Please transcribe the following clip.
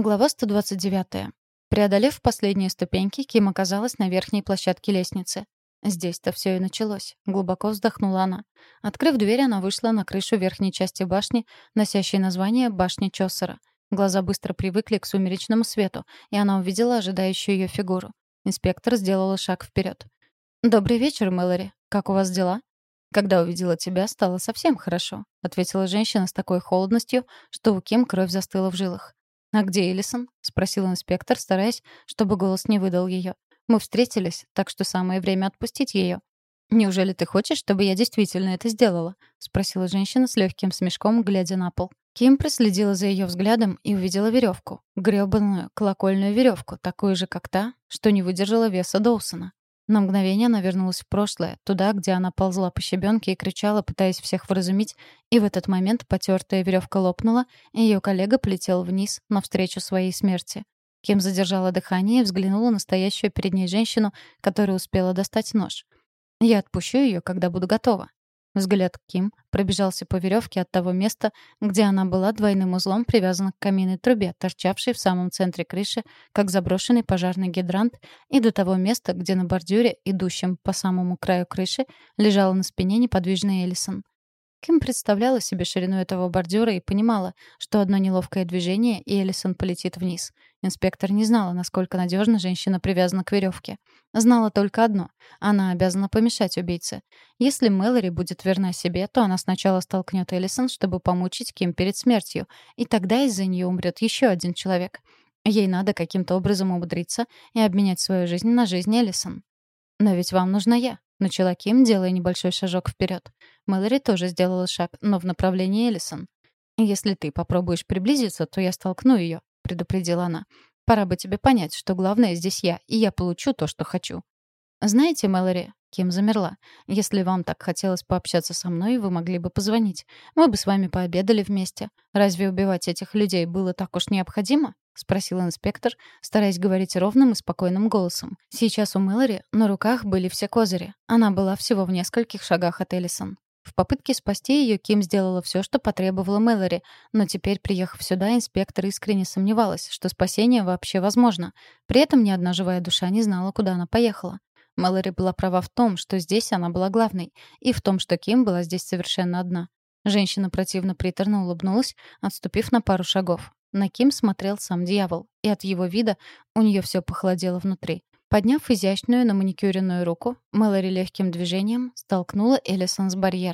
Глава 129. Преодолев последние ступеньки, Ким оказалась на верхней площадке лестницы. Здесь-то все и началось. Глубоко вздохнула она. Открыв дверь, она вышла на крышу верхней части башни, носящей название «Башня Чоссера». Глаза быстро привыкли к сумеречному свету, и она увидела ожидающую ее фигуру. Инспектор сделала шаг вперед. «Добрый вечер, Мэлори. Как у вас дела?» «Когда увидела тебя, стало совсем хорошо», — ответила женщина с такой холодностью, что у Ким кровь застыла в жилах. «А где Элисон?» — спросил инспектор, стараясь, чтобы голос не выдал ее. «Мы встретились, так что самое время отпустить ее». «Неужели ты хочешь, чтобы я действительно это сделала?» — спросила женщина с легким смешком, глядя на пол. Ким проследила за ее взглядом и увидела веревку. грёбаную колокольную веревку, такую же, как та, что не выдержала веса Доусона. На мгновение она вернулась в прошлое, туда, где она ползла по щебенке и кричала, пытаясь всех вразумить, и в этот момент потертая веревка лопнула, и ее коллега полетел вниз, навстречу своей смерти. Ким задержала дыхание и взглянула на стоящую перед ней женщину, которая успела достать нож. «Я отпущу ее, когда буду готова», Взгляд Ким пробежался по веревке от того места, где она была двойным узлом привязана к каминной трубе, торчавшей в самом центре крыши, как заброшенный пожарный гидрант, и до того места, где на бордюре, идущем по самому краю крыши, лежала на спине неподвижная Элисон. Ким представляла себе ширину этого бордюра и понимала, что одно неловкое движение, и Элисон полетит вниз. Инспектор не знала, насколько надежно женщина привязана к веревке. Знала только одно — она обязана помешать убийце. Если Мэлори будет верна себе, то она сначала столкнет Элисон, чтобы помучить Ким перед смертью, и тогда из-за нее умрет еще один человек. Ей надо каким-то образом умудриться и обменять свою жизнь на жизнь Элисон. «Но ведь вам нужна я», — начала Ким, делая небольшой шажок вперед. Мэлори тоже сделала шаг, но в направлении Элисон. «Если ты попробуешь приблизиться, то я столкну ее», — предупредила она. «Пора бы тебе понять, что главное здесь я, и я получу то, что хочу». «Знаете, Мэлори, Ким замерла. «Если вам так хотелось пообщаться со мной, вы могли бы позвонить. Мы бы с вами пообедали вместе. Разве убивать этих людей было так уж необходимо?» — спросил инспектор, стараясь говорить ровным и спокойным голосом. Сейчас у Мэлори на руках были все козыри. Она была всего в нескольких шагах от Эллисон. В попытке спасти ее Ким сделала все, что потребовала Мэлори, но теперь, приехав сюда, инспектор искренне сомневалась, что спасение вообще возможно. При этом ни одна живая душа не знала, куда она поехала. Мэлори была права в том, что здесь она была главной, и в том, что Ким была здесь совершенно одна. Женщина противно приторно улыбнулась, отступив на пару шагов. На Ким смотрел сам дьявол, и от его вида у нее все похолодело внутри. Подняв изящную на маникюренную руку, Мэлори легким движением столкнула Элисон с барьера.